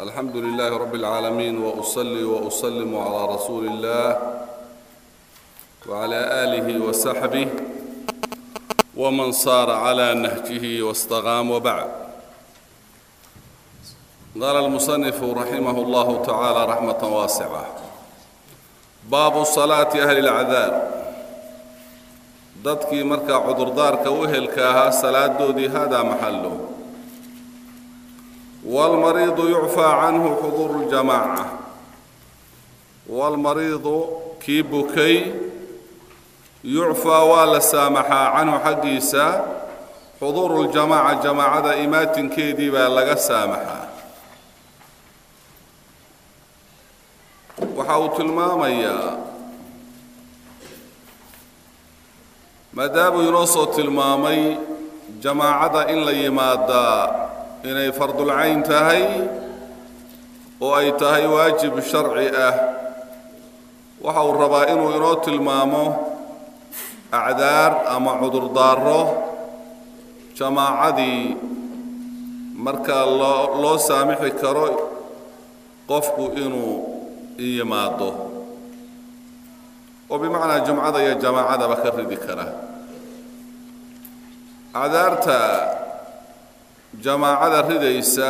الحمد لله رب العالمين وأصلي وأسلم على رسول الله وعلى آله وصحبه ومن صار على نهجه واستقام وبعد قال المصنف رحمه الله تعالى رحمة واسعة باب صلاة أهل العذاب dadkii markaa cudurdaarka u helka ahaa salaadoodii haadaa maxallo waalmariidu yucfaa canhu xuduuru ljamaaca waalmariidu kii bukay yucfaa waa la saamaxaa canhu xaggiisa xuduuru ljamaaca jamaacada imaatinkeedii baa laga saamaxaa waxa uu tilmaamayaa maadaamuu inoo soo tilmaamay jamaacada in la yimaadaa inay fardulcayn tahay oo ay tahay waajib sharci ah. Waxa uu rabaa inuu inoo tilmaamo acdaar ama cudurdaaro jamaacadii markaa loo loo saamixi karo qofku inuu yimaado. Oo bimacnaa jumcada iyo jamaacadaba ka ridi kara. Acdaarta jamaacada ridaysa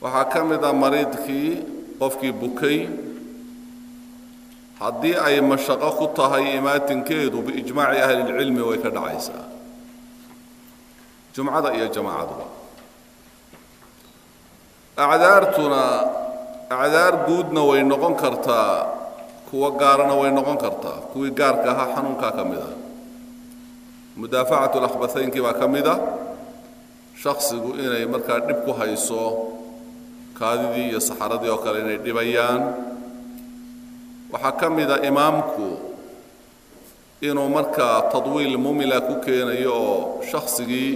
waxaa ka mid a mariidkii qofkii bukay. Haddii ay mashaqo ku tahay imaatinkeedu biijmaaci ahlilcilmi way ka dhacaysaa. Jumcada iyo jamaacaduba acdaartuna acdaar guudna way noqon kartaa kuwa gaarana way noqon kartaa. Kuwii gaarka ahaa xanuunkaa ka mid a mudaafacatu lakhbathaynkii baa ka mid a shaksigu inay markaa dhib ku hayso kaadidii iyo saxaradii oo kale inay dhibayaan. Waxaa ka mid a imaamku inuu markaa tadwiil mumila ku keenayo oo shaksigii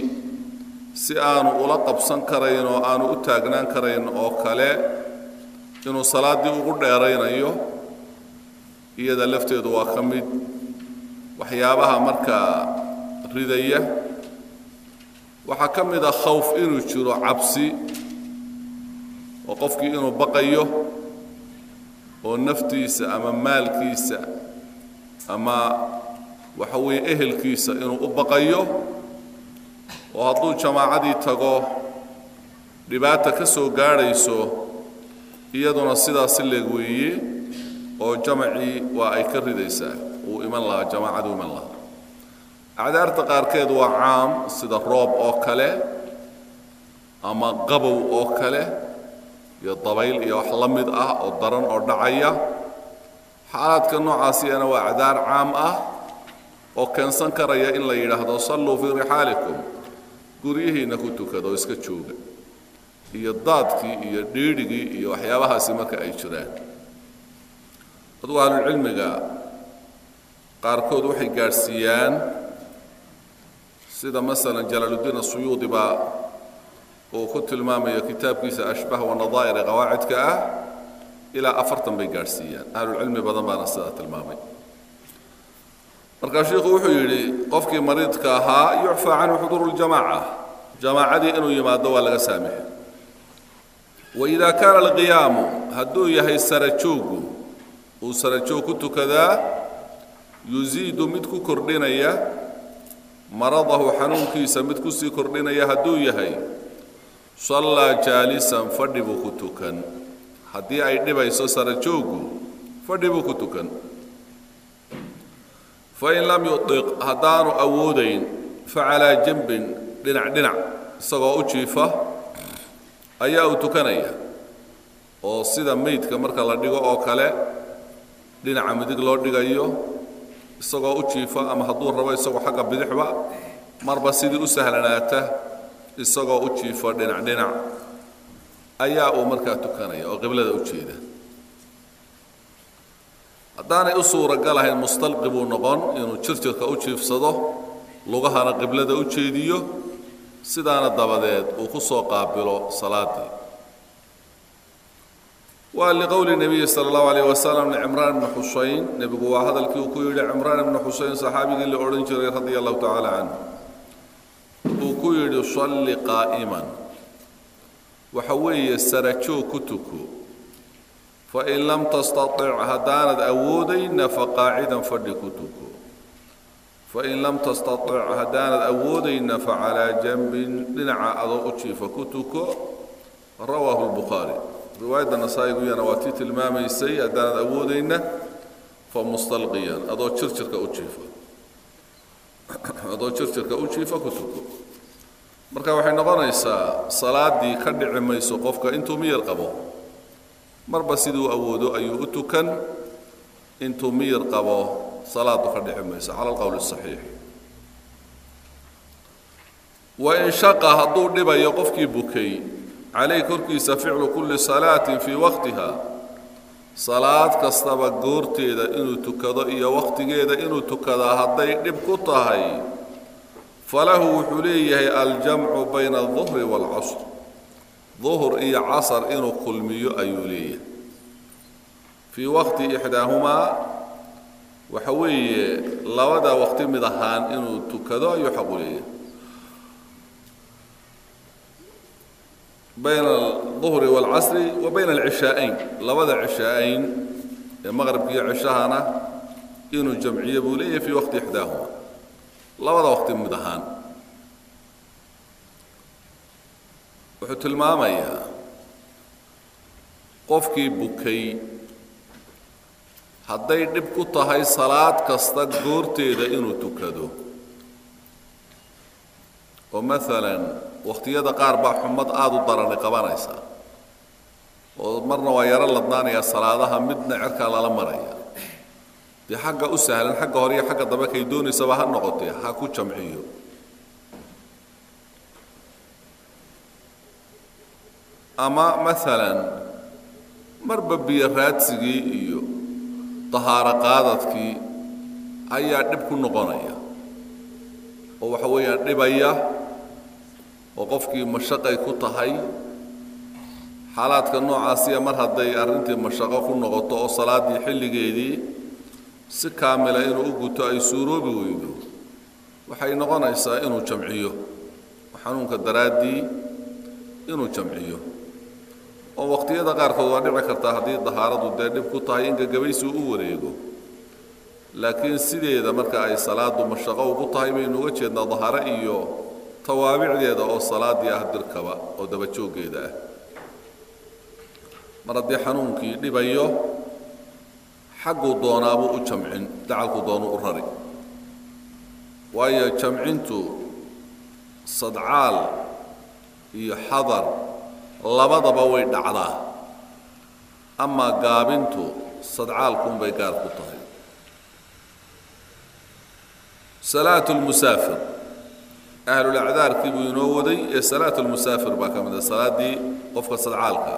si aanu ula qabsan karayn oo aanu u taagnaan karayn oo kale inuu salaaddii ugu dheeraynayo iyada lafteedu waa ka mid waxyaabaha markaa ridaya waxaa ka mid a khawf inuu jiro cabsi oo qofkii inuu baqayo oo naftiisa ama maalkiisa ama waxa weeye ehelkiisa inuu u baqayo oo hadduu jamaacadii tago dhibaata ka soo gaadhayso iyaduna sidaasi leeg weeye oo jamacii waa ay ka ridaysaa. Uu iman lahaa jamaacadu iman lahaa acdaarta qaarkeed waa caam sida roob oo kale ama qabow oo kale iyo dabayl iyo wax la mid ah oo daran oo dhacaya. Xaalaadka noocaasiyana waa acdaar caam ah oo keensan karaya in la yidhaahdo salluu fii rixaalikum guryihiinna ku tukada oo iska jooga iyo daadkii iyo dhiidhigii iyo waxyaabahaasi marka ay jiraan. Adugu ahlulcilmiga qaarkood waxay gaadhsiiyaan sida masalan jalaaluddiin asuyuudi baa uu ku tilmaamayo kitaabkiisa ashbah wanadaa'ir ee qawaacidka ah ilaa afartan bay gaadhsiiyaan ahlulcilmi badan baana sidaa tilmaamay. Markaa sheikhu wuxuu yidhi qofkii mariidka ahaa yucfaa canhu xuduuru ljamaaca jamaacadii inuu yimaado waa laga saamixay waidaa kaana alqiyaamu hadduu yahay sarajooggu uu sarajoog ku tukadaa yusiidu mid ku kordhinaya maradahu xanuunkiisa mid ku sii kordhinaya hadduu yahay sallaa jaalisan fadhi buu ku tukan. Haddii ay dhibayso sarajooggu fadhi buu ku tukan. Fain lam yudiq haddaanu awoodayn facalaa jambin dhinac dhinac isagoo u jiifa ayaa uu tukanaya. Oo sida meydka marka la dhigo oo kale dhinaca midig loo dhigayo isagoo u jiifa ama hadduu rabo isagoo xagga bidixba marba sidii u sahlanaata isagoo u jiifo dhinac dhinac ayaa uu markaa tukanaya oo qiblada u jeeda. Haddaanay u suuragalahayn mustalqi buu noqon inuu jirjirka u jiifsado lugahana qiblada u jeediyo sidaana dabadeed uu ku soo qaabilo salaaddii waa liqowli nebiyi sala allahu alayh wasalam licimraan ibni xusayn nebigu waa hadalkii uu ku yidhi cimraan ibni xusayn saxaabigii la odhan jiray radia allahu tacaala canhu uu ku yidhi salli qaa'iman waxa weeye sarajoog ku tuko fain lam tastatic haddaanad awoodayna faqaacidan fadhi ku tuko fain lam tastatic haddaanad awoodayna facalaa janbin dhinaca adoo u jiifa ku tuko. Rawaahu lbukhaari riwaayadda nasaa-iguyana waa tii tilmaamaysay haddaanad awoodayna fa mustalqiyan. Adoo jirjirka u jiifa. Adoo jirjirka u jiifa ku tuko. Marka waxay noqonaysaa salaaddii ka dhici mayso qofka intuu miyir qabo. Marba siduu awoodo ayuu u tukan intuu miyir qabo salaadu ka dhici mayso. Cala alqowl asaxiix wain shaqa hadduu dhibayo qofkii bukay calayh korkiisa ficlu kulli salaatin fii waqtiha. Salaad kastaba goorteeda inuu tukado iyo wakhtigeeda inuu tukadaa hadday dhib ku tahay. Falahu wuxuu leeyahay aljamcu bayna alduhri waalcasr duhur iyo casar inuu kulmiyo ayuu leeyahay. Fii waqti ixdaahumaa waxa weeye labada waqti mid ahaan inuu tukado ayuu xaqu leeyahay bayna alduhri waalcasri wa bayna alcishaa'ayn labada cishaa'ayn ee maqribka iyo cishahana inuu jamciyo buu leeyahay fii waqti ixdaahuma. Labada waqti mid ahaan. Wuxuu tilmaamayaa qofkii bukay hadday dhib ku tahay salaad kasta goorteeda inuu tukado. Oo maalan wakhtiyada qaar baa xumad aada u darani qabanaysa. Oo marna waa yaro ladnaanayaa salaadaha midna cerkaa lala maraya. Dee xagga u sahlan xagga hore iyo xagga dambe kay doonaysaba ha noqotee ha ku jamciyo. Ama maalan marba biyo raadsigii iyo dahaaro qaadadkii ayaa dhib ku noqonaya. Oo waxa weeyaan dhibaya oo qofkii mashaqay ku tahay. Xaalaadka noocaasiya mar hadday arrintii mashaqo ku noqoto oo salaaddii xilligeedii si kaamila inuu u guto ay suuroobi weydo. Waxay noqonaysaa inuu jamciyo. Xanuunka daraaddii inuu jamciyo. Oo waqtiyada qaarkood waa dhici kartaa haddii dahaaradu dee dhib ku tahay in gagabaysi u wareego. Laakiin sideeda marka ay salaadu mashaqo ugu tahay baynu uga jeednaa dahaaro iyo tawaabicdeeda oo salaaddii ah dirkaba oo dabajooggeeda ah. Mar haddii xanuunkii dhibayo xagguu doonaabuu u jamcin dacalkuu doonu u rari. Waayo jamcintu sadcaal iyo xadar labadaba way dhacdaa. Amaa gaabintu sadcaalkuunbay gaar ku tahay. Salaatu lmusaafir ahlulacdaarkii buu inoo waday ee salaatu lmusaafir baa ka mid a salaaddii qofka sadcaalka.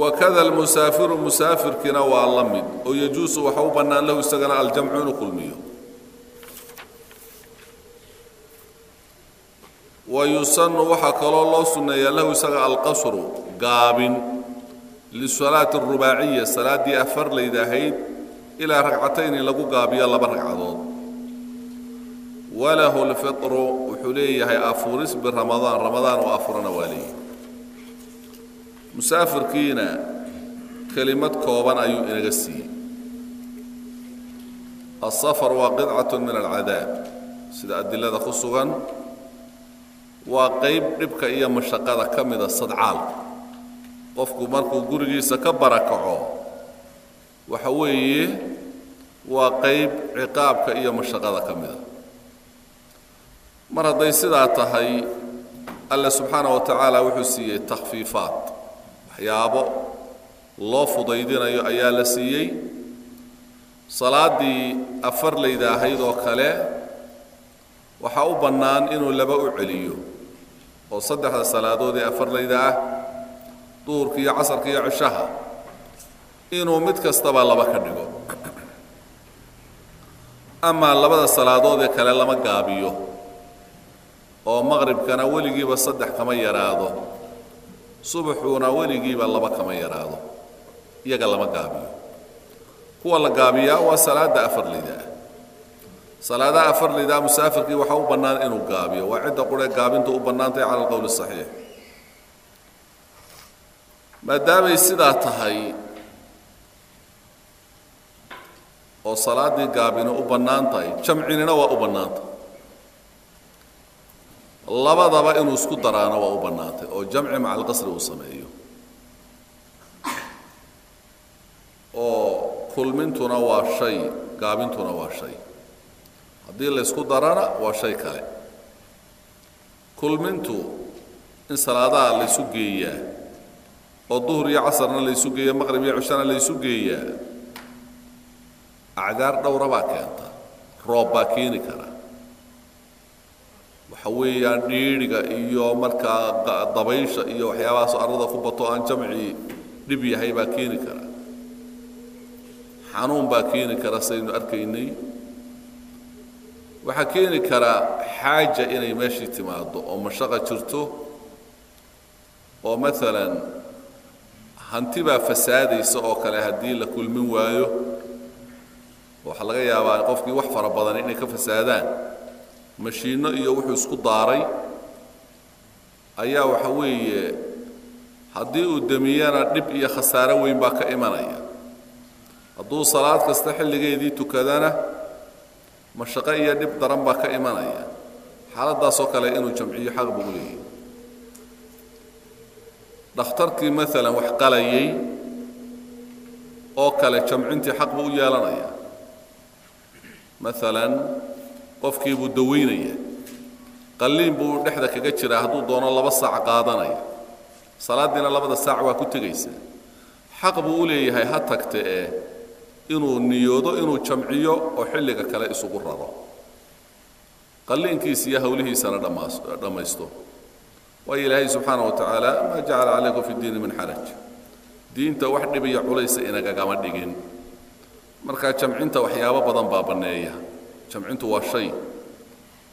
Wakada almusaafiru musaafirkiina waa la mid oo yajuusu waxa u bannaan lahu isagana aljamcu inuu kulmiyo. Wa yusanu waxaa kaloo loo sunneeyaa lahu isaga alqasru gaabin lisalaati arubaaciya salaaddii afar layd ahayd ilaa ragcatayni lagu gaabiyo laba ragcadood walahu lfitru wuxuu leeyahay afuris biramadaan ramadaan oo afurana waa leeyahay. Musaafirkiina kelimad kooban ayuu inaga siiyey. Asafar waa qidcatu min alcadaab sida adilada ku sugan waa qayb dhibka iyo mashaqada ka mida sadcaalka. Qofku markuu gurigiisa ka barakaco waxa weeye waa qayb ciqaabka iyo mashaqada ka mida mar hadday sidaa tahay alle subxaana wa tacaala wuxuu siiyey takhfiifaat waxyaabo loo fudaydinayo ayaa la siiyey. Salaaddii afar layda ahayd oo kale waxaa u bannaan inuu laba u celiyo oo saddexda salaadood ee afar layda ah duhurka iyo casarka iyo cishaha inuu mid kastaba laba ka dhigo. Amaa labada salaadood ee kale lama gaabiyo oo maqribkana weligiiba saddex kama yaraado subaxuuna weligiiba laba kama yaraado iyaga lama gaabiyo. Kuwa la gaabiyaa waa salaada afar layda ah salaadaha afar laydaa musaafirkii waxaa u bannaan inuu gaabiyo waa cidda qurhe gaabintu u bannaantahay cala alqowli asaxiix maadaamay sidaa tahay oo salaaddii gaabina u bannaan jamcinina waa u bannaantay labadaba inuu isku daraana waa u bannaantay oo jamci maca alqasri uu sameeyo. Oo kulmintuna waa shay gaabintuna waa shay. Haddii laysku darana waa shay kale. Kulmintu in salaadaha laysu geeyaa oo duhur iyo casarna laysu geeya maqrib iyo cishana laysu geeyaa acdaar dhowra baa keenta roob baa keeni kara waxa weeyaan dhiidhiga iyo markaa dabaysha iyo waxyaabahaasoo arlada ku bato aan jamcii dhib yahay baa keeni kara. Xanuun baa keeni kara saynu arkaynay. Waxaa keeni karaa xaaja inay meeshii timaado oo mashaqa jirto. Oo maalan hanti baa fasaadaysa oo kale haddii la kulmin waayo. Waxaa laga yaabaa qofkii wax fara badan inay ka fasaadaan mashiinno iyo wuxuu isku daaray. Ayaa waxa weeye haddii uu demiyana dhib iyo khasaaro weyn baa ka imanaya. Hadduu salaad kasta xilligeedii tukadana mashaqo iyo dhib daran baa ka imanaya. Xaaladdaasoo kale inuu jamciyo xaq buu leeyahy dhakhtarkii maalan wax qalayay oo kale jamcintii xaq buu u yeelanaya. Maalan qofkii buu dawaynaya qalliin buu dhexda kaga jiraa hadduu doono laba saac qaadanaya. Salaaddiina labada saac waa ku tegaysaa xaq buu u leeyahay ha tagte ee inuu niyoodo inuu jamciyo oo xilliga kale isugu raro. Qalliinkiisa iyo hawlihiisana dhammaysto. Waayo ilaahay subxaana wa tacaala maa jacala calaykum fi ddiini min xaraj. Diinta wax dhib iyo culaysa inagagama dhigin. Markaa jamcinta waxyaabo badan baa banneeya jamcintu waa shay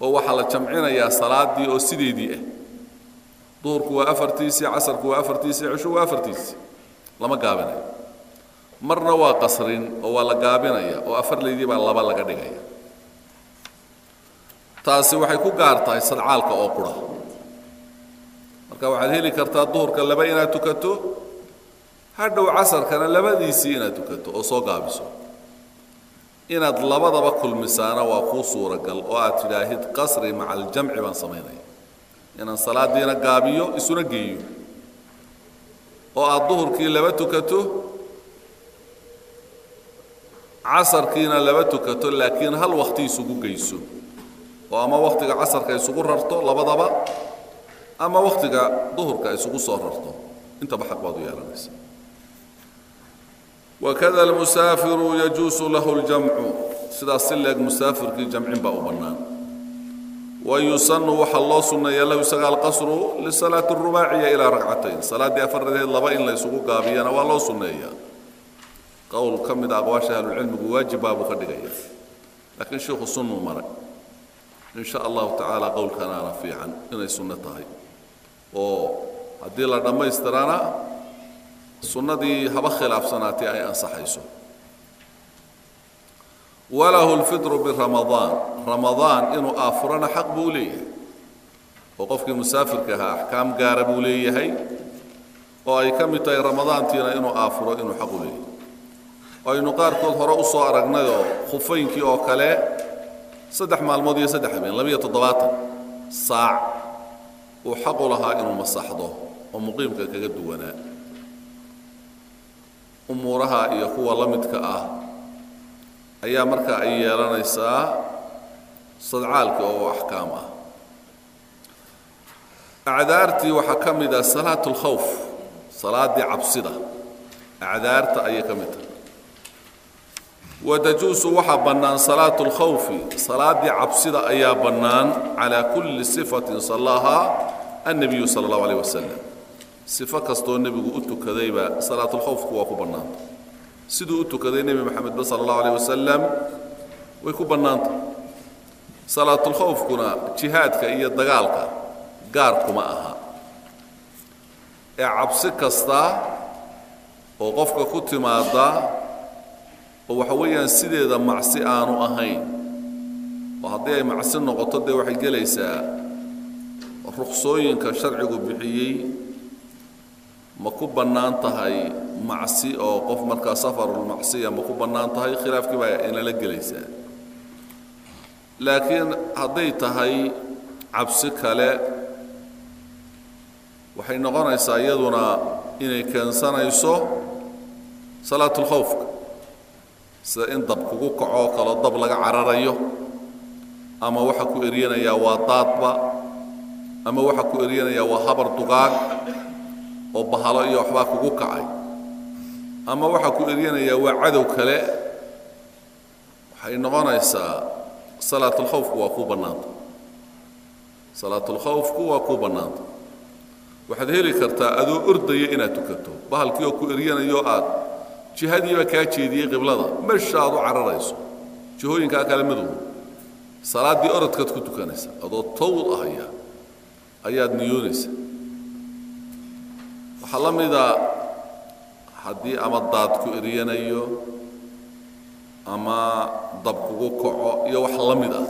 oo waxaa la jamcinayaa salaaddii oo sideedii ah. Duhurku waa afartiisii casarku waa afartiisii cisho waa afartiisii lama gaabinayo marna waa qasrin oo waa la gaabinaya oo afarlaydii baa laba laga dhigaya. Taasi waxay ku gaar tahay sadcaalka oo qura. Marka waxaad heli kartaa duhurka laba inaad tukato hadhow casarkana labadiisii inaad tukato oo soo gaabiso inaad labadaba kulmisaana waa kuu suuragal oo aad tidhaahid qasri maca aljamci baan samaynaya inaan salaadiina gaabiyo isuna geeyo. Oo aad duhurkii laba tukato casarkiina laba tukato laakiin hal wakti isugu geyso. Oo ama wakhtiga casarka isugu rarto labadaba ama wakhtiga duhurka isugu soo rarto. Intaba xaq baad u yeelanaysa wakada almusaafiru yajuusu lahu ljamcu sidaas si leeg musaafirkii jamcin baa u bannaan wayusanu waxaa loo sunneeya lahu isaga alqasru lisalaati arubaaciya ilaa ragcatayn salaaddii afarradeed laba in la gaabiyana waa loo sunneeyaa qowl ka mid a aqwaasha ahlulcilmigu waajib baabuu ka dhigaya laakiin sheikhu sunnuu maray in sha allahu tacaala qowlkanaana fiican inay sunno tahay oo haddii la dhammaystirana sunnadii haba khilaafsanaatay ay ansaxayso. Walahu lfidru biramadaan ramadaan. Inuu aafurana xaq buu leeyahay. Oo qofkii musaafirka ahaa axkaam gaara buu leeyahay. Oo ay ka mid tahay ramadaantiina inuu aafuro inuu xaq u leeyahay. Aynu qaarkood hore u soo aragnayoo khufaynkii oo kale saddex maalmood iyo saddex habeen labiyo toddobaatan saac uu xaqu lahaa inuu masaxdo oo muqiimka kaga duwanaa umuuraha iyo kuwa la midka ah ayaa markaa ay yeelanaysaa sadcaalkii oo axkaam ah acdaartii waxaa ka mid ah salaat اlkhawf salaaddii cabsida acdaarta ayay ka mid tahay watajuusu waxaa bannaan salaatu اlkhawfi salaaddii cabsida ayaa bannaan calaa kulli sifatin sallahaa annabiyu sala اllahu alayh wasalam sifo kastoo nebigu u tukadayba salaatulkhawfku waa ku bannaanta siduu u tukaday nebi maxamedba sala allahu alayh wasalam way ku bannaanta. Salaatulkhawfkuna jihaadka iyo dagaalka gaar kuma aha. Ee cabsi kasta oo qofka ku timaada oo waxa weeyaan sideeda macsi aanu ahayn oo haddii ay macsi noqoto dee waxay gelaysaa ruksooyinka sharcigu bixiyey ku bannaan tahay macsi oo qof markaa safarulmacsiya ma ku bannaan tahay? Khilaafkii baa inala gelaysaa. Laakiin hadday tahay cabsi kale waxay noqonaysaa iyaduna inay keensanayso salaatulkhawfka sida in dab kugu kacoo kaloo dab laga cararayo ama waxa ku eryanayaa waa daadba ama waxa ku eryanayaa waa habar dugaag oo bahalo iyo waxbaa kugu kacay. Ama waxa ku eryanayaa waa cadow kale. Waxay noqonaysaa salaatulkhawfku waa kuu bannaanta. Salaatulkhawfku waa kuu bannaanta. Waxaad heli kartaa adoo ordaya inaad tukato bahalkii oo ku eryanayo aad jihadiiba kaa jeediyey qiblada meesha aad u cararayso. Jihooyinkaa kale madow salaaddii orodkaad ku tukanaysa adoo tawd ahaya ayaad niyoonaysa waxaa la mida haddii ama daad ku eryanayo ama dab kugu kaco iyo wax la mid ah.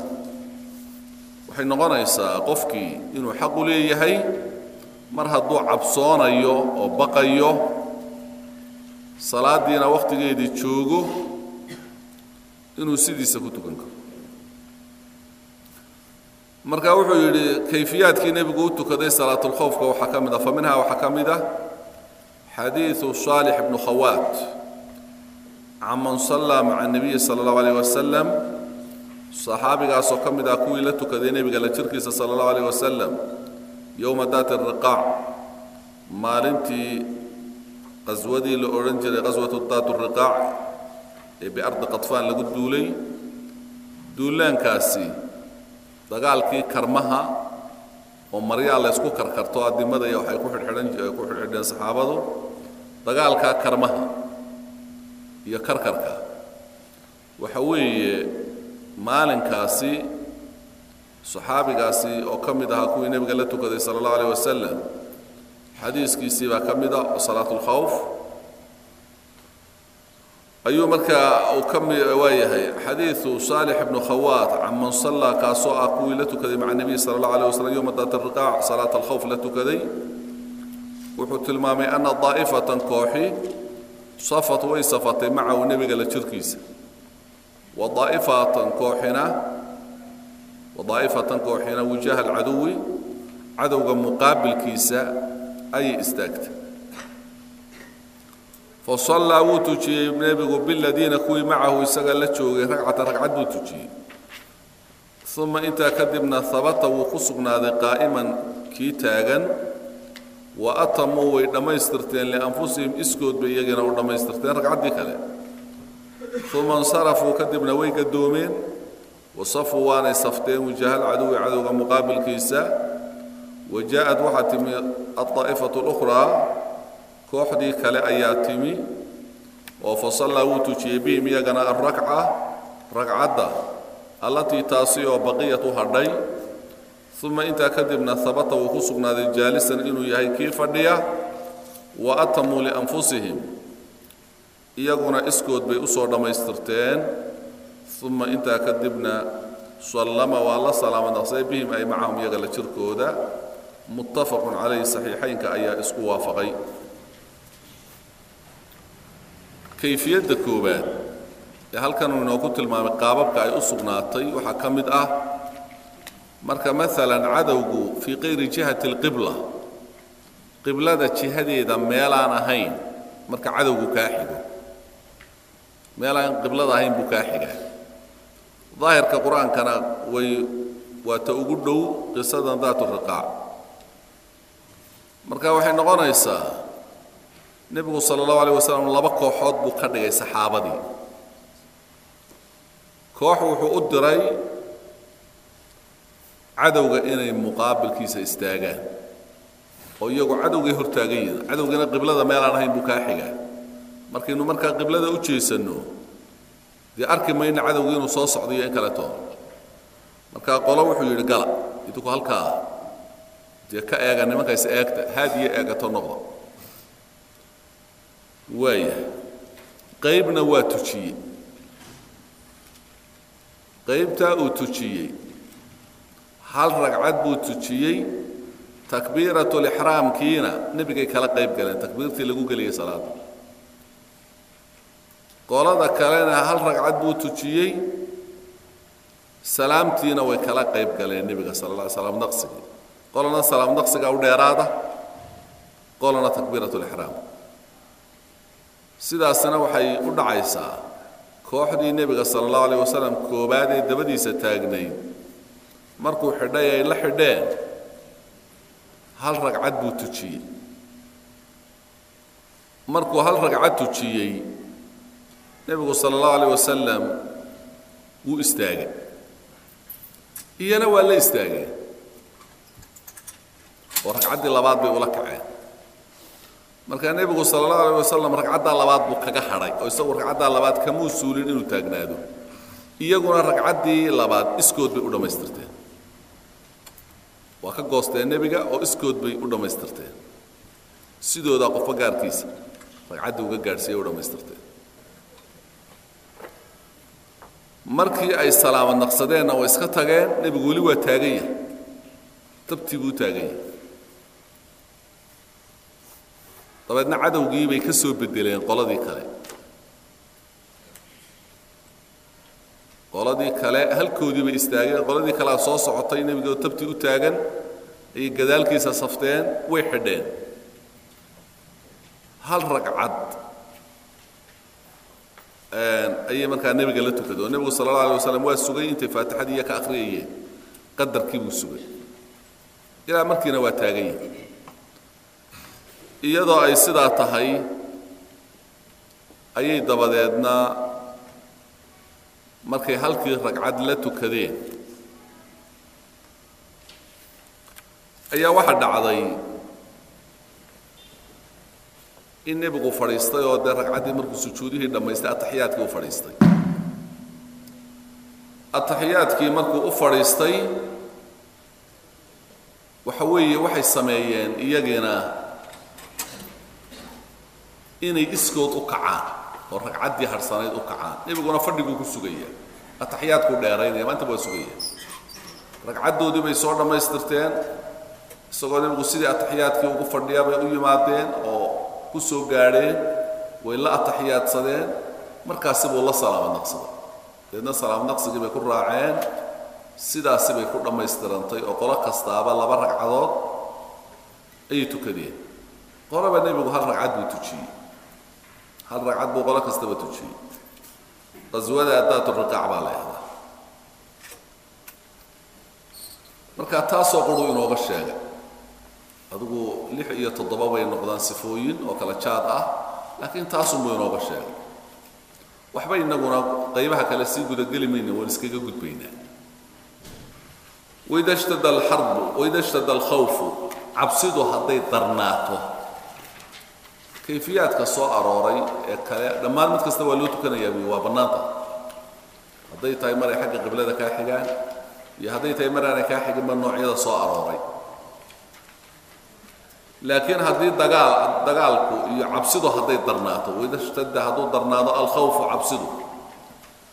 Waxay noqonaysaa qofkii inuu xaq u leeyahay mar hadduu cabsoonayo oo baqayo salaaddiina wakhtigeedii joogo inuu sidiisa ku tukan karo. Marka wuxuu yidhi kayfiyaadkii nebigu u tukaday salaatulkhowfka waxaa ka mid ah fa minhaa waxaa ka mid ah xadiidu saalix ibnu khawaat caman sallaa maca nebiyi sala allahu alayh wasalam saxaabigaasoo ka mid ah kuwii la tukaday nebiga la jirkiisa sala allahu alayh wasalam yowma daati riqaac maalintii qaswadii la odhan jiray qaswatu daatu riqaac ee biardi qadfaan lagu duulay duulaankaasi dagaalkii karmaha oo maryaa laysku karkarto adimada iyo waxay ku xidhxidhan ku xidhxidheen saxaabadu dagaalkaa karmaha iyo karkarka. Waxa weeye maalinkaasi saxaabigaasi oo ka mid ahaa kuwii nebiga la tukaday sala allahu alayh wasalam xadiiskiisii baa ka mid a oo salaatulkhawf ayuu markaa uu ka mi waayahay xadiidu saalix ibnu khawaat can man sallaa kaasoo ah kuwii la tukaday maca nebiyi sala allahu alayh wasalam yowma daat riqaac salaat alkhawf la tukaday wuxuu tilmaamay ana daa'ifatan kooxi safat way safatay macahu nebiga la jirkiisa. Wa daa'ifatan kooxina wa daa'ifatan kooxina wijaha alcaduwi cadowga muqaabilkiisa ayay istaagtay. Fasallaa wuu tujiyey nebigu biladiina kuwii macahu isaga la joogay ragcatan ragcad buu tujiyey. Uma intaa kadibna habata wuu ku sugnaaday qaa'iman kii taagan wa atamuu way dhammaystirteen lianfusihim iskood bay iyagina u dhammaystirteen ragcaddii kale. Uma insarafuu kadibna way gadoomeen. Wasafuu waanay safteen wijahal caduwi cadowga muqaabilkiisa. Wa jaa-ad waxaa timi aldaa'ifatu اlukhraa kooxdii kale ayaa timi oo fasallaa wuu tujiyey bihim iyagana alrakca ragcadda allatii taasi oo baqiyat u hadhay uma intaa kadibna habata wuu ku sugnaaday jaalisan inuu yahay kii fadhiya wa atamuu lianfusihim iyaguna iskood bay u soo dhammaystirteen. Uma intaa kadibna sallama waa la salaama naqsay bihim ay macahum iyaga la jirkooda. Muttafaqun calayhi saxiixaynka ayaa isku waafaqay. Kayfiyadda koowaad ee halkan uu inoogu tilmaamay qaababka ay u sugnaatay waxaa ka mid ah marka maalan cadowgu fii kayri jihati alqibla qiblada jihadeeda meelaan ahayn marka cadowgu kaa xigo. Meelaan qiblada ahayn buu kaa xigaa. Daahirka qur'aankana way waa ta ugu dhow qisadan daatu riqaac. Marka waxay noqonaysaa nebigu sala allahu alayh wasalam laba kooxood buu ka dhigay saxaabadii. Koox wuxuu u diray cadowga inay muqaabilkiisa istaagaan. Oo iyagu cadowgay hortaagan yihiin. Cadowgiina qiblada meelaan ahayn buu kaa xigaa. Markaynu markaa qiblada u jeesanno dee arki mayna cadowgii inuu soo socdayo in kaleto markaa qolo wuxuu yidhi gala idinku halkaa dee ka eega nimankaas eegta haadiyo eegato noqda waaya qaybna waa tujiyey. Qaybtaa uu tujiyey hal ragcad buu tujiyey takbiiratu lixraamkiina nebigay kala qayb galeen takbiirtii lagu geliyey salaada qolada kalena hal ragcad buu tujiyey salaamtiina way kala qayb galeen nebiga alla alay salaam naqsigii. Qolana salaam naqsiga u dheeraada qolana takbiiratu lixraam. Sidaasna waxay u dhacaysaa kooxdii nebiga sala allahu alayh wasalam koobaad ee dabadiisa taagnayd markuu xidhay ay la xidheen hal ragcad buu tujiyey. Markuu hal ragcad tujiyey nebigu sala allahu alayh wasalam wuu istaagay. Iyana waa la istaageen oo ragcaddii labaad bay ula kaceen. Markaa nebigu sala allahu alayh wasalam ragcaddaa labaad buu kaga hadhay oo isagu ragcaddaa labaad kamuu suulin inuu taagnaado. Iyaguna ragcaddii labaad iskood bay u dhammaystirteen waa ka goosteen nebiga oo iskood bay u dhammaystirteen sidoodaa qofba gaarkiisa ragcaddii uga gaadhsiiya u dhammaystirteen markii ay salaamad naqsadeenna way iska tageen nebigu weli waa taagan yahay. Dabtii buu taagan yahay. Dabeedna cadowgii bay ka soo bedeleen qoladii kale qoladii kale halkoodii bay istaageen. Qoladii kalea soo socotay nebigoo tabtii u taagan ayay gadaalkiisa safteen way xidheen. Hal ragcad ayay markaa nebiga la tukada oo nebigu sala alla alay wasalam waa sugay intay faatixadii iyo ka akhriyayeen. Qadarkii buu sugay. Ilaa markiina waa taagan yahay iyadoo ay sidaa tahay ayay dabadeedna markay halkii ragcad la tukadeen ayaa waxaa dhacday in nebigu fadhiistay oo dee ragcaddii markuu sujuudihii dhammaystay ataxiyaadkii u fadhiistay. Ataxiyaadkii markuu u fadhiistay waxa weeye waxay sameeyeen iyagiina inay iskood u kacaan oo ragcaddii harhsanayd u kacaan. Nebiguna fadhiguu ku sugaya. Ataxiyaadkuu dheeraynaya maantaba waa sugaya. Ragcaddoodii bay soo dhammaystirteen isagoo nebigu sidii ataxiyaadkii ugu fadhiyaa bay u yimaadeen oo ku soo gaadheen way la ataxiyaadsadeen markaasi buu la salaamad naqsaday deedna salaamad naqsigii bay ku raaceen sidaasi bay ku dhammaystirantay oo qolo kastaaba laba ragcadood ayay tukadeen qolaba nebigu hal ragcad buu tujiyey hal ragcad buu qolo kastaba tujiyey. Qaswada daaturiqaac baa la yahdaa marka taasoo quruu inooga sheegay. Adigu lix iyo toddoba bay noqdaan sifooyin oo kala jaad ah laakiin taasunbuu inooga sheegay. Waxba inaguna qaybaha kale sii gudageli mayna waan iskaga gudbaynaa. Waida shtada alxarbu waida shtada alkhawfu cabsidu hadday darnaato kayfiyaadka soo arooray ee kale dhammaan mid kasta waa loo tukanayaa buy waa bannaanta. Hadday tahay maray xagga qiblada kaa xigaan iyo hadday tahay mar aanay kaa xiginba noocyada soo arooray. Laakiin haddii dagaal dagaalku iyo cabsidu hadday darnaato waida shtada hadduu darnaado alkhawfu cabsidu.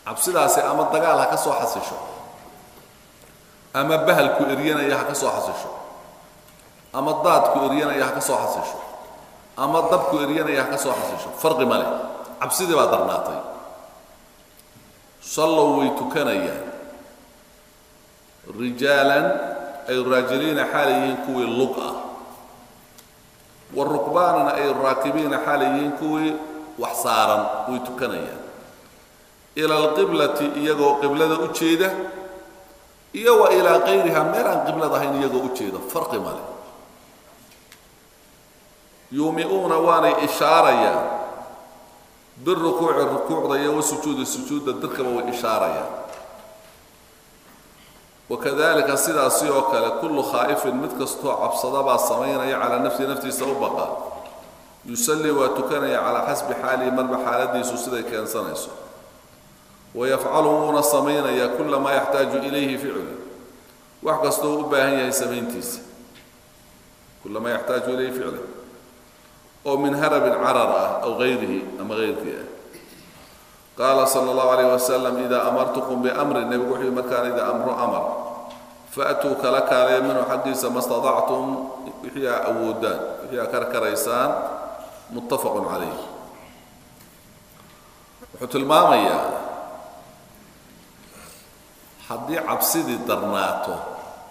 Cabsidaasi ama dagaal ha ka soo xasisho ama bahalku eryanaya ha ka soo xasisho ama daadku eryanaya ha ka soo xasisho ama dabku eryanaya ha ka soo xasisho farqi ma leh. Cabsidii baa darnaatay. Sallow way tukanayaan. Rijaalan ay raajiliina xaalay yihiin kuwii lug ah. Wa rukbaanana ay raakibiina xaalay yihiin kuwii wax saaran. Way tukanayaan. Ila alqiblati iyagoo qiblada u jeeda iyo wa ilaa kayriha meel aan qiblad ahayn iyagoo u jeeda. Farqi ma leh yuumi'uuna waanay ishaarayaan. Birukuuci rukuucda iyo wasujuudi sujuudda dirkaba way ishaarayaan. Wakadalika sidaasi oo kale kullu khaa'ifin mid kastoo cabsada baa samaynaya calaa nafsihi naftiisa u baqa. Yusallii waa tukanaya calaa xasbi xaalihi marba xaaladiisu siday keensanayso. Wayafcalu wuuna samaynayaa kula maa yaxtaaju ilayhi ficlu. Wax kastoo u baahan yahay samayntiisa. Kula maa yaxtaaju ilayhi ficla oo min harabin carar ah aw gayrihi ama gayrkii ah. Qaala sala allahu alayh wasalam idaa amartukum biamrin nebigu wuxuu markaan idaa amro amar faatuu kala kaalaya minhu xaggiisa ma staطactum wixii aa awoodaan wixii aa karkaraysaan muttafaqun calayh wuxuu tilmaamayaa haddii cabsidii darnaato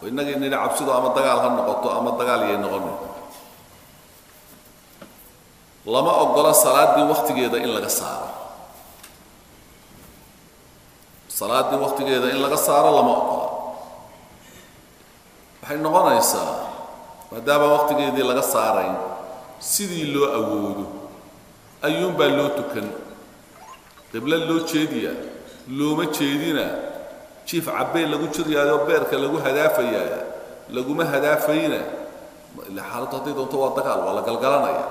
oo innagii nidhi cabsidu ama dagaal ha noqoto ama dagaal yay noqonin lama ogola salaaddii waktigeeda in laga saaro. Salaaddii waktigeeda in laga saaro lama ogola. Waxay noqonaysaa maadaama waktigeedii laga saarayn sidii loo awoodo ayuunbaa loo tukan qiblo loo jeediya looma jeedina jiif cabbeen lagu jiryaayoo beerka lagu hadaafayaa laguma hadaafayna ila xaaladdu hadday doonto waa dagaal waa la galgalanaya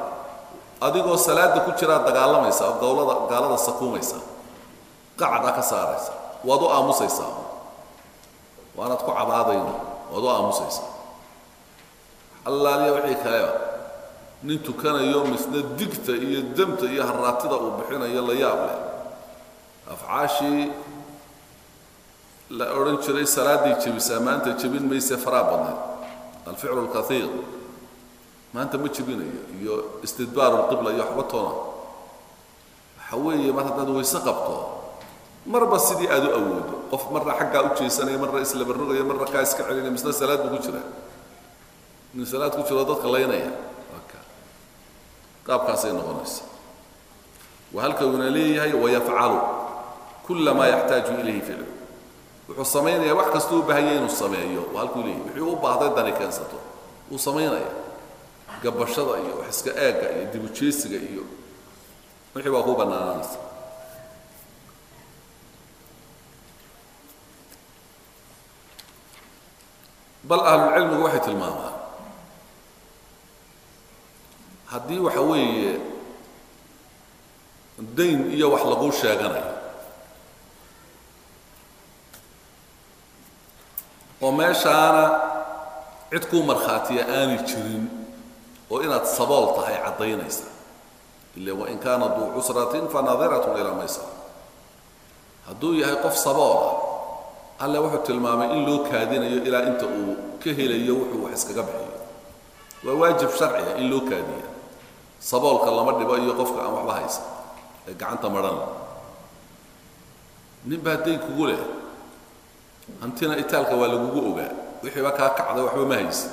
adigoo salaada ku jiraa dagaalamaysa oo gawlada gaalada sakuumaysa qacda ka saaraysa waad u aamusaysaa waanaad ku cabaadayno waad u aamusaysaa allaaliya wixii kaleba nin tukanayo misna digta iyo demta iyo haraatida uu bixinayo la yaab leh. Afcaashii la odhan jiray salaaddii jebisaa maanta jebin mayse faraa badnayd. Alficlu lkaiir maanta ma jebinayo iyo istidbaaru lqibla iyo waxba toona. Waxa weeye mar haddaad wayse qabto marba sidii aad u awoodo. Qof marna xaggaa u jeesanaya marna islabarogaya marna kaa iska celinaya misna salaad buu ku jira. Nin salaad ku jiro dadka laynaya. Qaabkaasay noqonaysa. Wa halka uuna leeyahay wayafcalu kula maa yaxtaaju ilayhi ficlu wuxuu samaynaya wax kastuu u baahanya inuu sameeyo. Waa halkuu leeyahy wixii u baahday dani keensato. Wuu samaynaya gabashada iyo wax iska eegga iyo dibujeesiga iyo wixii baa ku bannaanaanaysa. Bal ahlulcilmigu waxay tilmaamaan haddii waxa weeye dayn iyo wax laguu sheeganayo oo meeshaana cid kuu markhaatiya aanay jirin oo inaad sabool tahay caddaynaysa. Ila wain kaana duu cusratin fanadiratun ilaa maysara hadduu yahay qof saboola alle wuxuu tilmaamay in loo kaadinayo ilaa inta uu ka helayo wuxuu wax iskaga bixiyo. Waa waajib sharciga in loo kaadiya saboolka lama dhibo iyo qofka aan waxba haysa ee gacanta madhan nin baa dayn kugu leh hantina itaalka waa lagugu ogaa. Wixiiba kaa kacday waxba ma haysa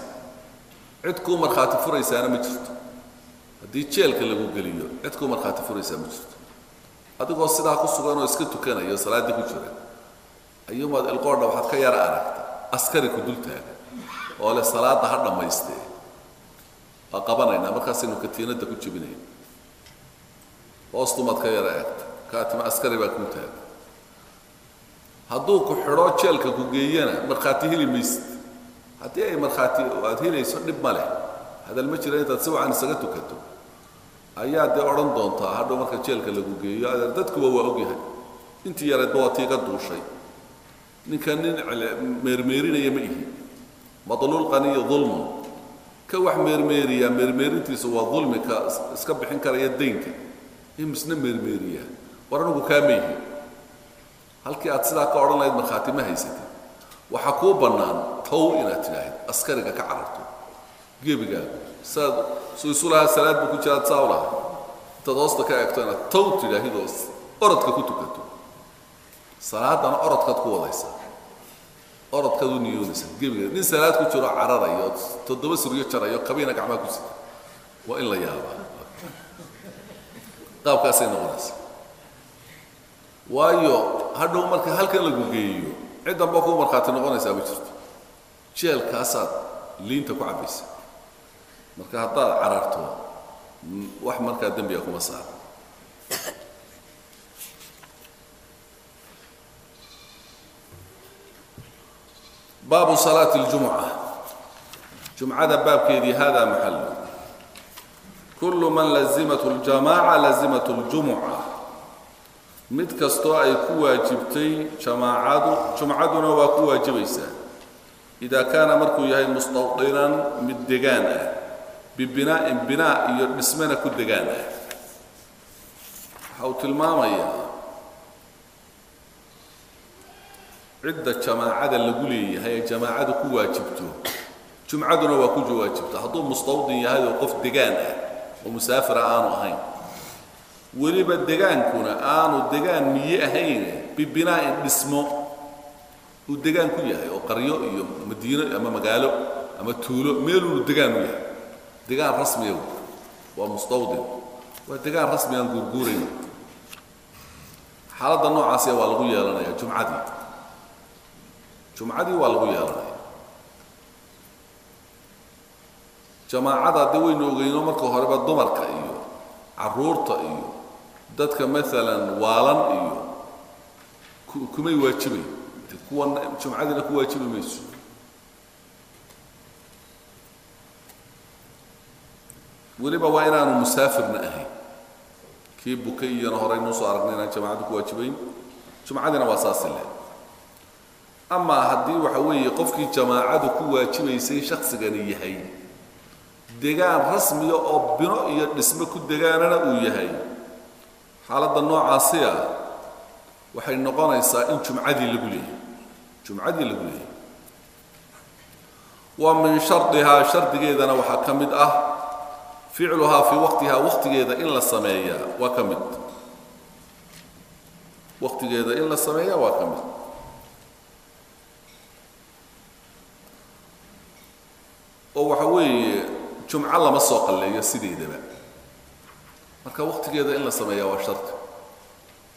cid kuu markhaati furaysaana ma jirto. Haddii jeelka lagu geliyo cid kuu markhaati furaysaa ma jirto. Adigoo sidaa ku sugan oo iska tukanayo salaaddii ku jira ayuumaad ilqoodha waxaad ka yara aragta askari ku dul taaga oo leh salaadda ha dhammaystee. Waa qabanaynaa markaasaynu katiinadda ku jebinayn hoostumaad ka yara eegta kaatima askari baa kuu taaga hadduu ku xidho jeelka ku geeyana markhaati heli maysid haddii ay markhaati aad helayso dhib ma leh. Hadal ma jira intaad si wacan isaga tukato. Ayaa dee odhan doontaa hadhow marka jeelka lagu geeyo? Adeer dadkuba waa ogyahay intii yareedba waa tiiga duushay. Ninkan nin meermeerinaya ma ihi. Madluul qaniyo dulmun ka wax meermeeriyaa meermeerintiisu waa dulmika iska bixin karaya daynka in misna meermeeriyaa war anigu kaa ma ihi. Halkii aad sidaa ka odhan lahayd markhaati ma haysatid. Waxaa kuu bannaan tow inaad tidhaahid askariga ka cararto gebigaagu saad suu salaad buu ku jiraad saa u intaad hoosta ka eegto inaad tow tidhaahid oo orodka ku tukato. Salaadana orodkaad ku wadaysaa orodkaad u niyoonaysaa gebiga nin salaad ku jiro cararayo toddoba suryo jarayo kabiina gacmaa ku sita. Waa in la yaabaa. Qaabkaasay noqonaysaa. Waayo hadhow marka halkan lagu geeyo ciddanba ku markhaati noqonaysaa ma jirto jeelkaasaad liinta ku cabbaysa marka haddaad cararto wax markaa dembiga kuma saara baabu salaati اljumca jumcada baabkeedii hada maxalu kulu man lazimat اljamaaca lazimat اljumuca mid kastoo ay ku waajibtay jamaacadu jumcaduna waa ku waajibaysaa idaa kaana markuu yahay mustawdinan mid degaan ah bibinaa'in binaa iyo dhismana ku degaan ah waxa uu tilmaamayaa cidda jamaacada lagu leeyahay ee jamaacadu ku waajibto jumcaduna waa ku waajibta hadduu mustawdin yahay oo qof degaan ah oo musaafira aanu ahayn weliba degaankuna aanu degaan miye ahayn bibinaa'in dhismo uu degaan ku yahay oo qaryo iyo madiino ama magaalo ama tuulo meeluu degaan u yahay. Degaan rasmiya waa mustawdin waa degaan rasmi aan guurguurayn xaaladda noocaasiya waa lagu yeelanaya jumcadii. Jumcadii waa lagu yeelanaya jamaacada haddii waynu ogeyno marka horeba dumarka iyo carruurta iyo dadka maalan waalan iyo kumay waajibayn kuwan jumcadiina ku waajibi mayso. Weliba waa inaanu musaafirna ahayn. Kii bukay iyana horaynu u soo aragnay inaan jamaacadu ku waajibayn jumcadiina waa saasi le amaa haddii waxa weeye qofkii jamaacadu ku waajibaysay shaksigani yahay degaan rasmiya oo bino iyo dhismo ku degaanana uu yahay xaaladda noocaasiya waxay noqonaysaa in jumcadii lagu leeyahay jumcadii lagu leeyahay wa min shardihaa shardigeedana waxaa ka mid ah ficluhaa fii waqtihaa waqtigeeda in la sameeyaa waa ka mid. Waqtigeeda in la sameeyaa waa ka mid. Oo waxa weeye jumco lama soo qalleeyo sideedaba. Marka waqtigeeda in la sameeyaa waa shardi.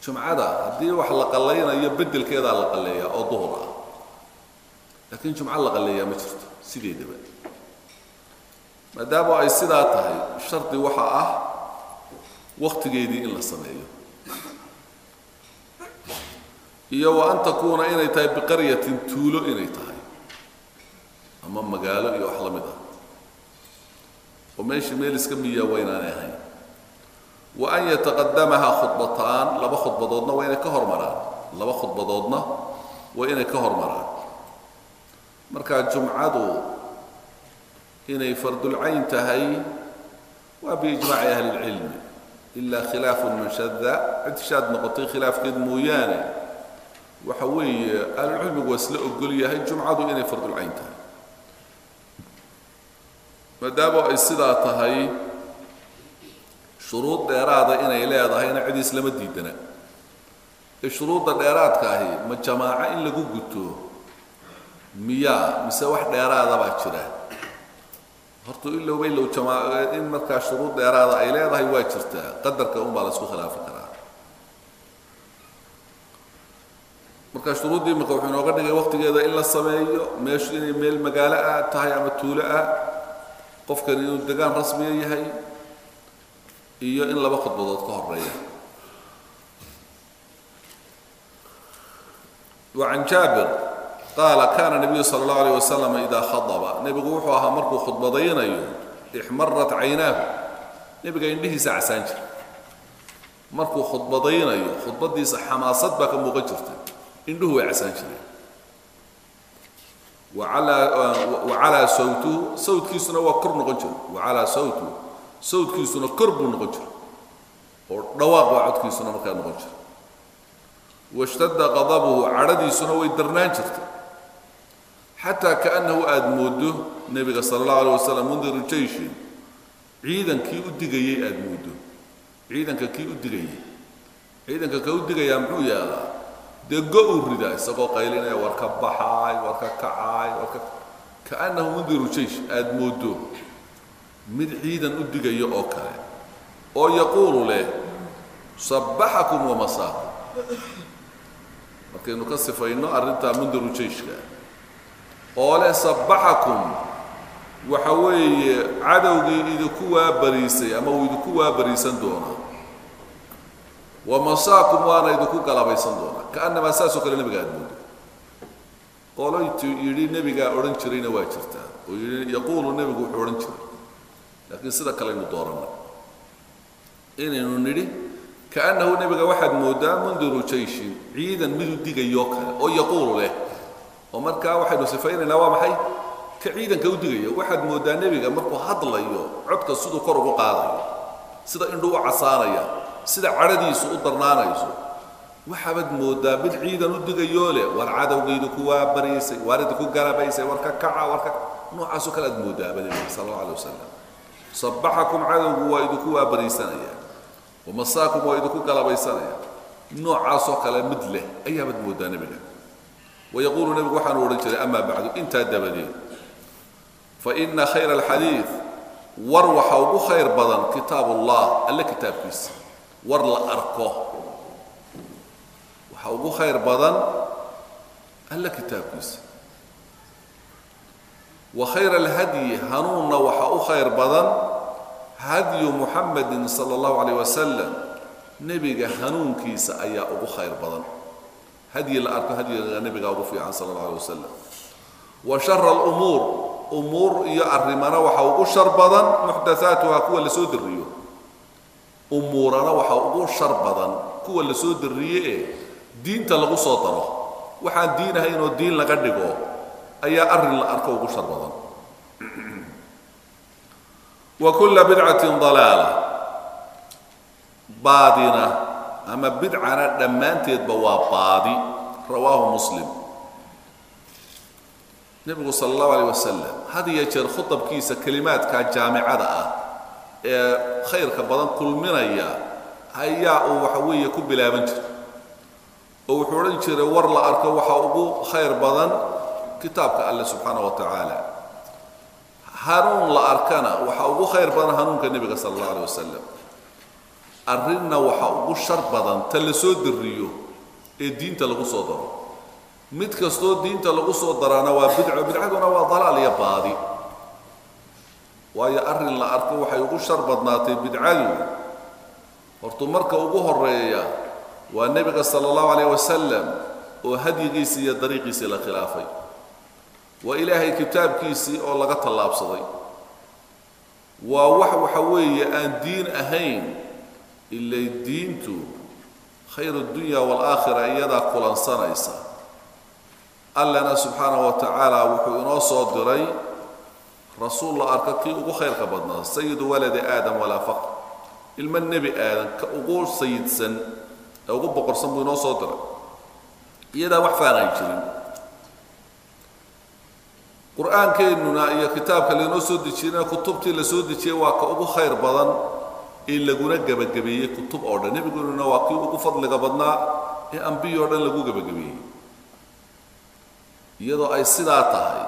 Jumcada haddii wax la qallaynayo beddelkeedaa la qalleeyaa oo duhur ah laakiin jumco la qalleeyaa ma jirto sideedaba maadaama ay sidaa tahay shardi waxa ah waqtigeedii in la sameeyo. Iyo wa an takuuna inay tahay biqaryatin tuulo inay tahay ama magaalo iyo wax la mid ah. Oo meeshii meel iska miyaa waa inaanay ahayn. Wa an yataqadamaha khudbataan laba khudbadoodna waa inay ka hormaraan laba khudbadoodna waa inay ka hormaraan marka jumcadu inay fardulcayn tahay waa biijmaaci ahli اlcilmi ila khilaafu man shada cid shaad noqotay khilaafkeed mooyaane. Waxa weeye ahlulcilmigu waa isla ogol yahay jumcadu inay fardulcayn tahay. Maadaama ay sidaa tahay shuruud dheeraada inay leedahayna cid islama diidana. Ee shuruudda dheeraadka ahi ma jamaaco in lagu guto miyaa mise wax dheeraada baa jira. Horta ilowba ilow jamaa in markaa shuruud dheeraada ay leedahay waa jirtaa qadarka unbaa la isku khilaafi karaa. Marka shuruuddii imika wuxuu inooga dhigay waqtigeeda in la sameeyo meeshu inay meel magaalo ah tahay ama tuulo ah qofkani inuu degaan rasmiya yahay iyo in laba khudbadood ka horreeya qaala kaana nabiyu sala allahu alayh wasalam idaa khadaba. Nebigu wuxuu ahaa markuu khudbadaynayo ixmarat caynaahu. Nebiga indhihiisa casaan jira markuu khudbadaynayo khudbadiisa xamaasad baa ka muuqan jirta. Indhuhu way casaan jireen. Wacalaa sawtuhu sawtkiisuna waa kor noqon jira wacalaa sawtuhu sawtkiisuna kor buu noqon jira oo dhawaaq baa codkiisuna markaa noqon jira washtada qadabuhu cadhadiisuna way darnaan jirta xataa kaannahu aada mooddo nebiga sala allahu alay wasalam mundiru jayshin ciidankii u digayay aada mooddo. Ciidanka kii u digayay. Ciidanka ka u digayaa muxuu yeelaa dee uu ridaa isagoo qaylinaya war ka baxaay war ka kacaay warka kaannahu mundiru jaysh aada mooddo. Mid ciidan u digayo oo kale oo yaquulu leh sabbaxakum wamasaakum markaynu ka sifayno arrintaa mundiru jayshka oo leh sabbaxakum. Waxa weeye cadowgii idinku waabariisay ama uu idinku waabariisan doonaa. Wa masaakum waana idinku galabaysan doonaa. Kaannamaa saasoo kale nebiga aad moodo qoloytu yidhi nebigaa odhan jirayna waa jirtaa. Oo yidhi yaquulu nebigu wuxuu odhan jiray. Laakiin sida kaleynu dooranay inaynu nidhi kaannahu nebiga waxaad moodaa mundiru jayshin ciidan midu digayoo kale oo yaquulu leh oo markaa waxaynu sifaynaynaa waa maxay? Ka ciidanka u digaya waxaad moodaa nebiga markuu hadlayo codka siduu kor ugu qaadayo sida indhu u casaanaya sida cadhadiisu u darnaanayso waxaabaad moodaa mid ciidan u digayoo leh war cadowgaydu kuwaa bariisay waar idinku garabaysay war ka kaca war noocaasoo kale aad moodaa badi sala allahu alay wasalam sabaxakum cadowgu waa idinku waa bariisanaya wamasaakum waa idinku galabaysanaya noocaasoo kale mid leh ayaabaad moodaa nebiga wayaquulu nebigu waxaanu odhan jiray amaa bacdu intaa dabadeed faina khayra alxadiid war waxa ugu khayr badan kitaab ullah alle kitaabkiisa war la arko waxa ugu khayr badan alle kitaabkiisa wa khayra alhadyi hanuunna waxa u khayr badan hadyu muxamedin sala allahu calayh wasalam nebiga hanuunkiisa ayaa ugu khayr badan hadyi la arko hadyiga nebigaa ugu fiican sala allahu alay wasalam wa shara alumuur umuur iyo arrimana waxa ugu shar badan muxdathaatuha kuwa la soo dariyo umuurana waxa ugu shar badan kuwa la soo dariye ee diinta lagu soo daro. Waxaan diin ahaynoo diin laga dhigo ayaa arrin la arko ugu shar badan. Wa kulla bidcatin dalaala. Baadina ama bidcana dhammaanteedba waa baadi. Rawaahu muslim. Nebigu sala allahu alayh wasalam had iyo jeer khutabkiisa kelimaadka jaamicada ah ee khayrka badan kulminaya ayaa uu waxa weeye ku bilaaban jiray. Oo wuxuu odhan jiray war la arko waxa ugu khayr badan kitaabka alle subxaana wa tacaala. Hanuun la arkana waxa ugu khayr badan hanuunka nebiga sala allahu alayh wasalam arrinna waxa ugu shar badan ta la soo dariyo ee diinta lagu soo daro. Mid kastoo diinta lagu soo daraana waa bidco bidcaduna waa dalaal iyo baadi. Waayo arrin la arko waxay ugu shar badnaatay bidcadu hortu marka ugu horreeya waa nebiga sala allahu calayh wasalam oo hadyigiisii iyo dariiqiisii la khilaafay. Waa ilaahay kitaabkiisii oo laga tallaabsaday. Waa wax waxa weeye aan diin ahayn ilay diintu khayru dunya waalaakhira iyadaa kulansanaysa. Allana subxaanahu wa tacaala wuxuu inoo soo diray rasuul la arko kii ugu khayrka badnaa sayidu waladi aadam walaa faqr. Ilmo nebi aadan ka ugu sayidsan ee ugu boqorsan buu inoo soo diray. Iyadaa wax faanay jirin. Qur'aankeennuna iyo kitaabka lainoo soo dejiyena kutubtii la soo dejiyey waa ka ugu khayr badan ee laguna gebagabeeyey kutub oo dhan nebigununa waa kii ugu fadliga badnaa ee ambiya oo dhan lagu gebagabeeyey iyadoo ay sidaa tahay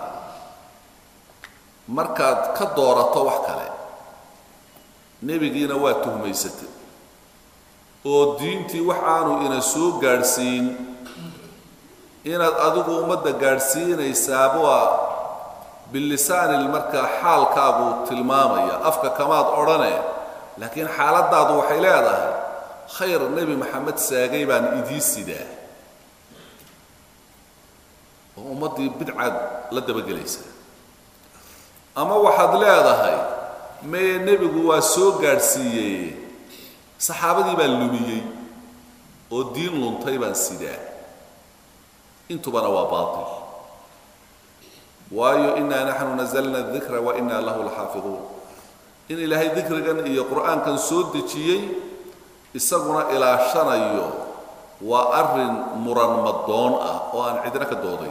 markaad ka doorato wax kale. Nebigiina waa tuhmaysatay oo diintii wax aanu ina soo gaadhsiin inaad adigu ummadda gaadhsiinaysaaba bilisaanil markaa xaalkaagu tilmaamaya afka kamaad odhane laakiin xaaladdaadu waxay leedahay khayr nebi maxamed saagay baan idii sidaa. Oo ummaddii bidcaad la dabagelaysa. Ama waxaad leedahay mee nebigu waa soo gaadhsiiyey saxaabadii baan lumiyey oo diin luntay baan sidaa. Intubana waa baatil. Waayo inaa naxnu nazalna dikra wa inaa lahu laxaafiduun in ilaahay dikrigan iyo qur'aankan soo dejiyey isaguna ilaashanayo. Waa arrin muran madoon ah oo aan cidna ka dooday.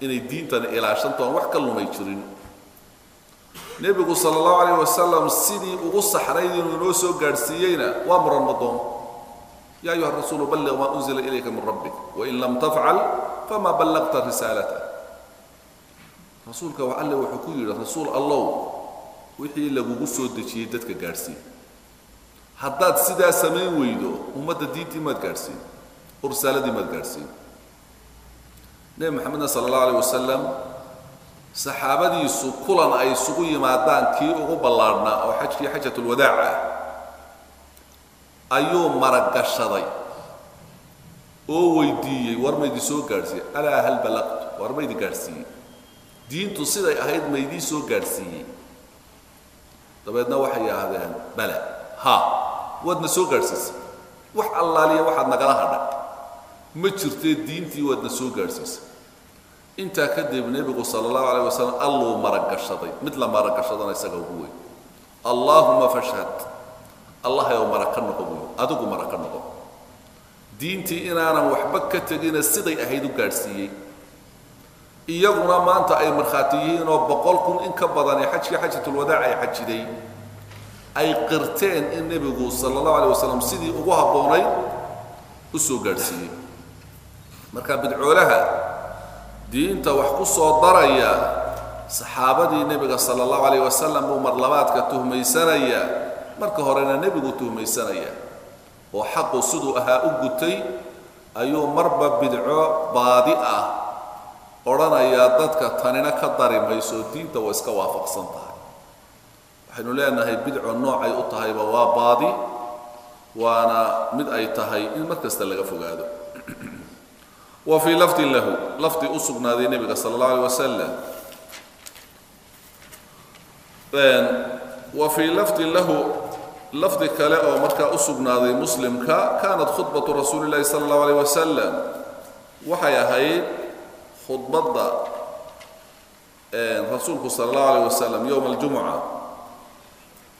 Inay diintani ilaashanto aan wax ka lumay jirin. Nebigu sala allahu calayh wasalam sidii ugu saxnayd inuu inoo soo gaadhsiiyeyna waa muran madoon. Ya ayuha rasuulu balliq maa unzila ilayka min rabbik wain lam tafcal fama ballaqta risaalata. Rasuulka alle wuxuu ku yidhi rasuul allow wixii lagugu soo dejiyey dadka gaadhsiin haddaad sidaa samayn weydo ummadda diintii maad gaadhsiin oo risaaladii maad gaadhsiin nebi maxamedna sala allahu alayh wasalam saxaabadiisu kulan ay isugu yimaadaan kii ugu ballaadhnaa oo xajkii xajatulwadaac ah. Ayuu maragashaday oo weydiiyey war maydii soo gaadhsiiyey alaa hal ballaqtu war maydii gaadhsiiyey diintu siday ahayd maydii soo gaadhsiiyey dabeedna waxay yidhaahdeen bala ha waadna soo gaadhsiisay wax allaaliya waxaad nagala hadhay. Ma jirtee diintii waadna soo gaadhsiisay intaa kadib nebigu sala allahu alayh wasalam alluu maragashaday mid la maragashadana isaga ugu weyn. Allaahuma fashhad. Allah yow mara ka noqo buy adigu mara ka noqo. Diintii inaanan waxba ka tegina siday ahayd u gaadhsiiyey iyaguna maanta ay markhaati yihiin oo boqol kun in ka badan xajkii xajatulwadaac ay xajiday ay qirteen in nebigu sala allahu alay wasalam sidii ugu habboonayd u soo gaadhsiiyey. Marka bidcoolaha diinta wax ku soo daraya saxaabadii nebiga sala allahu alayh wasalam buu marlabaadka tuhmaysanaya. Marka horena nebigu tuhmaysanaya oo xaqu siduu ahaa u gutay ayuu marba bidco baadi ah odhanayaa dadka tanina ka dari mayso diinta waa iska waafaqsan tahay. Waxaynu leenahay bidco noocay u tahayba waa baadi waana mid ay tahay in mar kasta laga fogaado. Wa fii lafdin lahu lafdi u sugnaaday nebiga sala allahu alay wasalam wa fii lahu lafdi kale oo markaa u sugnaaday muslimka kaanat khudbatu rasuuli llahi sala allahu alayh wasalam waxay ahayd khudbadda rasuulku sala allahu alayh wasalam yowma aljumuca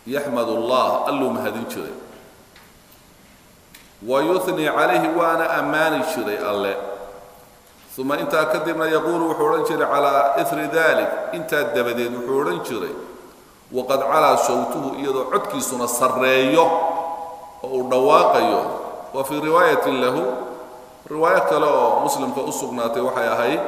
yaxmad allah alluu mahadin jiray. Wa yuhnii calayhi waana ammaani jiray alle. Uma intaa kadibna yaquulu wuxuu odhan jiray calaa iri dalik intaa dabadeed wuxuu odhan jiray waqad calaa sawtuhu iyadoo codkiisuna sarreeyo oo uu dhawaaqayo. Wa fii riwaayatin lahu riwaayo kale oo muslimka u waxay ahayd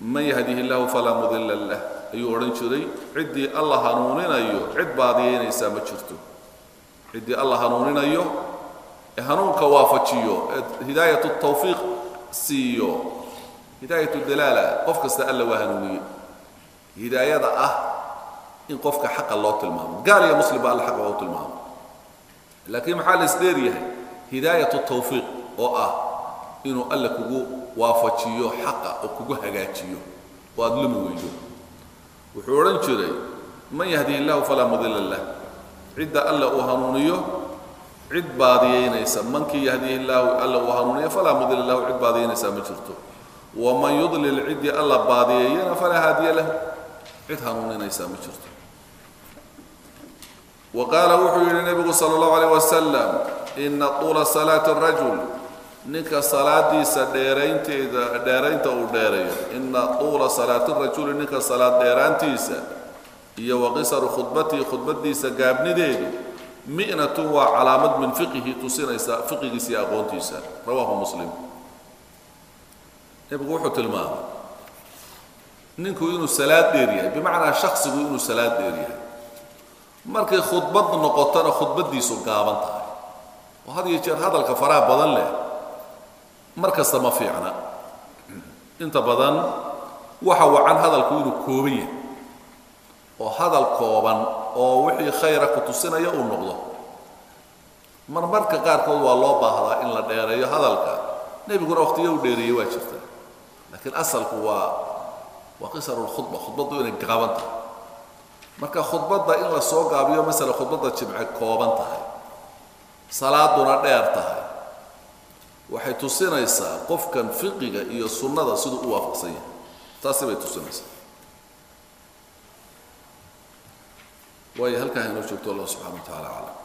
man yahdihi illahu falaa mudilla lah ayuu odhan jiray ciddii alla hanuuninayo cid baadiyaynaysaa ma jirto. Ciddii alla hanuuninayo ee hanuunka waafajiyo ee hidaayat tawfiiq siiyo hidaayat dalaala qof kasta alla waa hanuuniye hidaayada ah in qofka xaqa loo tilmaamo gaal iyo muslim ba alla xaqa u tilmaamo. Laakiin maxaa la isdheer yahay? Hidaayat tawfiiq oo ah inuu alle kugu waafajiyo xaqa oo kugu hagaajiyo oo aada lumi weydo wuxuu odhan jiray man yahdihi illahu falaa mudilla lah. Cidda alle uu hanuuniyo cid baadiyaynaysa mankii yahdihi illaahu alla uu hanuuniyo falaa mudilla lahu cid baadiyaynaysaa ma jirto. Waman yudlil ciddii alla baadiyeeyana falaa haadiya lahu cid hanuuninaysaa ma jirto. Wa qaala wuxuu yidhi nebigu sala allahu alayh wasalam ina tuula ninka salaadiisa dheeraynteeda dheeraynta uu dheerayo. Ina tuula salaati rajuli ninka salaad dheeraantiisa iyo wa qisaru khudbatihi khudbadiisa gaabnideedu mi'natun waa calaamad min fiqihi tusinaysa fiqigiisa iyo aqoontiisa. Rawaahu muslim. Nebigu wuxuu tilmaamay ninku inuu salaad dheer yahay bimacnaa shaksigu inuu salaad dheer yahay markay khudbad noqotona khudbaddiisu gaaban tahay. Oo had iyo jeer hadalka faraha badan leh mar kasta ma fiicna. Inta badan waxa wacan hadalku inuu kooban yahay oo hadal kooban oo wixii khayra ku tusinaya uu noqdo. Marmarka qaarkood waa loo baahdaa in la dheereeyo hadalka. Nebiguna waqtiyo u dheereeyey waa jirta. Laakiin asalku waa waa qisaru lkhudba khudbaddu inay gaaban tahay. Marka khudbadda in la soo gaabiyo masala khudbadda jimce kooban tahay. Salaaduna dheer tahay waxay tusinaysaa qofkan fiqiga iyo sunnada siduu u waafaqsan yahay. Taasi bay tusinaysaa. Waayo halkaa inoo joogto allah subxana wa tacala aclam